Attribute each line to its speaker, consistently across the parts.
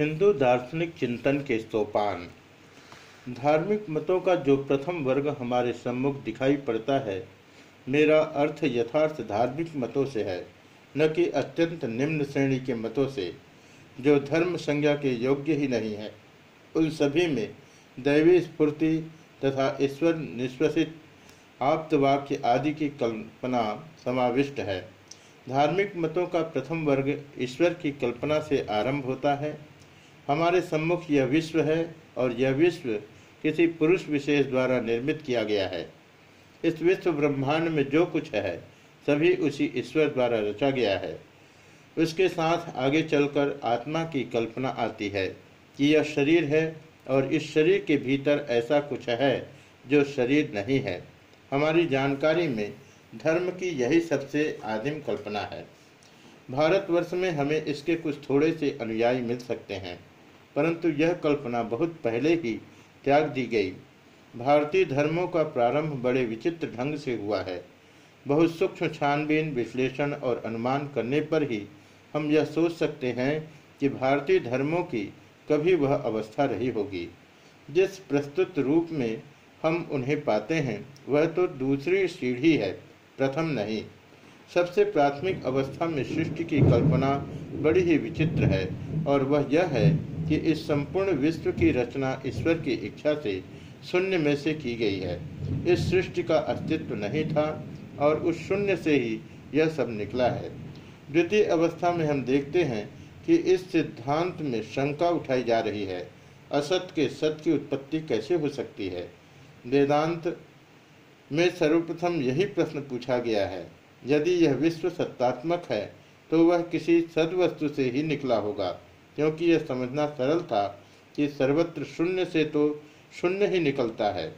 Speaker 1: हिंदू दार्शनिक चिंतन के सोपान। धार्मिक मतों का जो प्रथम वर्ग हमारे सम्मुख दिखाई पड़ता है, मेरा अर्थ यथार्थ धार्मिक मतों से है, न कि अत्यंत निम्न श्रेणी के मतों से, जो धर्म संज्ञा के योग्य ही नहीं है। उन सभी में दैवी स्फूर्ति तथा ईश्वर निश्वसित आप्तवाक्य आदि की कल्पना समाविष्ट है। धार्मिक मतों का प्रथम वर्ग ईश्वर की कल्पना से आरंभ होता है हमारे सम्मुख यह विश्व है और यह विश्व किसी पुरुष विशेष द्वारा निर्मित किया गया है। इस विश्व ब्रह्मांड में जो कुछ है, सभी उसी ईश्वर द्वारा रचा गया है। उसके साथ आगे चलकर आत्मा की कल्पना आती है कि यह शरीर है और इस शरीर के भीतर ऐसा कुछ है जो शरीर नहीं है। हमारी जानकारी में धर्म की यही सबसे आदिम कल्पना है। भारतवर्ष में हमें इसके कुछ थोड़े से अनुयायी मिल सकते हैं। परंतु यह कल्पना बहुत पहले ही त्याग दी गई। भारतीय धर्मों का प्रारंभ बड़े विचित्र ढंग से हुआ है। बहुत सूक्ष्म छानबीन, विश्लेषण और अनुमान करने पर ही हम यह सोच सकते हैं कि भारतीय धर्मों की कभी वह अवस्था रही होगी। जिस प्रस्तुत रूप में हम उन्हें पाते हैं, वह तो दूसरी सीढ़ी है, प्रथम नहीं। सबसे प्राथमिक अवस्था में सृष्टि की कल्पना बड़ी ही विचित्र है और वह यह है कि इस संपूर्ण विश्व की रचना ईश्वर की इच्छा से शून्य में से की गई है। इस सृष्टि का अस्तित्व नहीं था और उस शून्य से ही यह सब निकला है। द्वितीय अवस्था में हम देखते हैं कि इस सिद्धांत में शंका उठाई जा रही है, असत के सत की उत्पत्ति कैसे हो सकती है? वेदांत में सर्वप्रथम यही प्रश्न पूछा गया है। यदि यह विश्व सत्तात्मक है तो वह किसी सदवस्तु से ही निकला होगा, क्योंकि यह समझना सरल था कि सर्वत्र शून्य से तो शून्य ही निकलता है।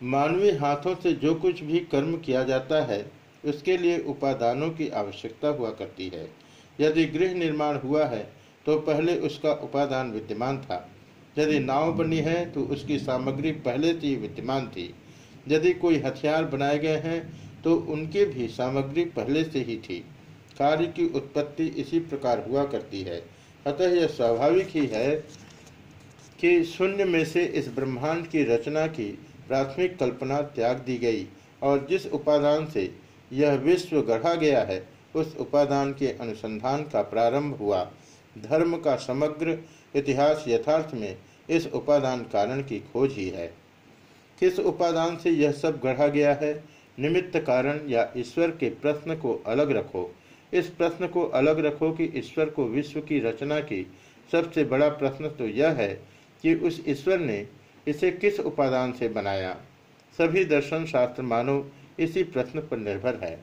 Speaker 1: मानवीय हाथों से जो कुछ भी कर्म किया जाता है, उसके लिए उपादानों की आवश्यकता हुआ करती है। यदि गृह निर्माण हुआ है तो पहले उसका उपादान विद्यमान था। यदि नाव बनी है तो उसकी सामग्री पहले से ही विद्यमान थी। यदि कोई हथियार बनाए गए हैं तो उनकी भी सामग्री पहले से ही थी। कार्य की उत्पत्ति इसी प्रकार हुआ करती है। अतः यह स्वाभाविक ही है कि शून्य में से इस ब्रह्मांड की रचना की प्राथमिक कल्पना त्याग दी गई और जिस उपादान से यह विश्व गढ़ा गया है, उस उपादान के अनुसंधान का प्रारंभ हुआ। धर्म का समग्र इतिहास यथार्थ में इस उपादान कारण की खोज ही है। किस उपादान से यह सब गढ़ा गया है? निमित्त कारण या ईश्वर के प्रश्न को अलग रखो। इस प्रश्न को अलग रखो कि ईश्वर को विश्व की रचना की सबसे बड़ा प्रश्न तो यह है कि उस ईश्वर ने इसे किस उपादान से बनाया। सभी दर्शन शास्त्र मानो इसी प्रश्न पर निर्भर है।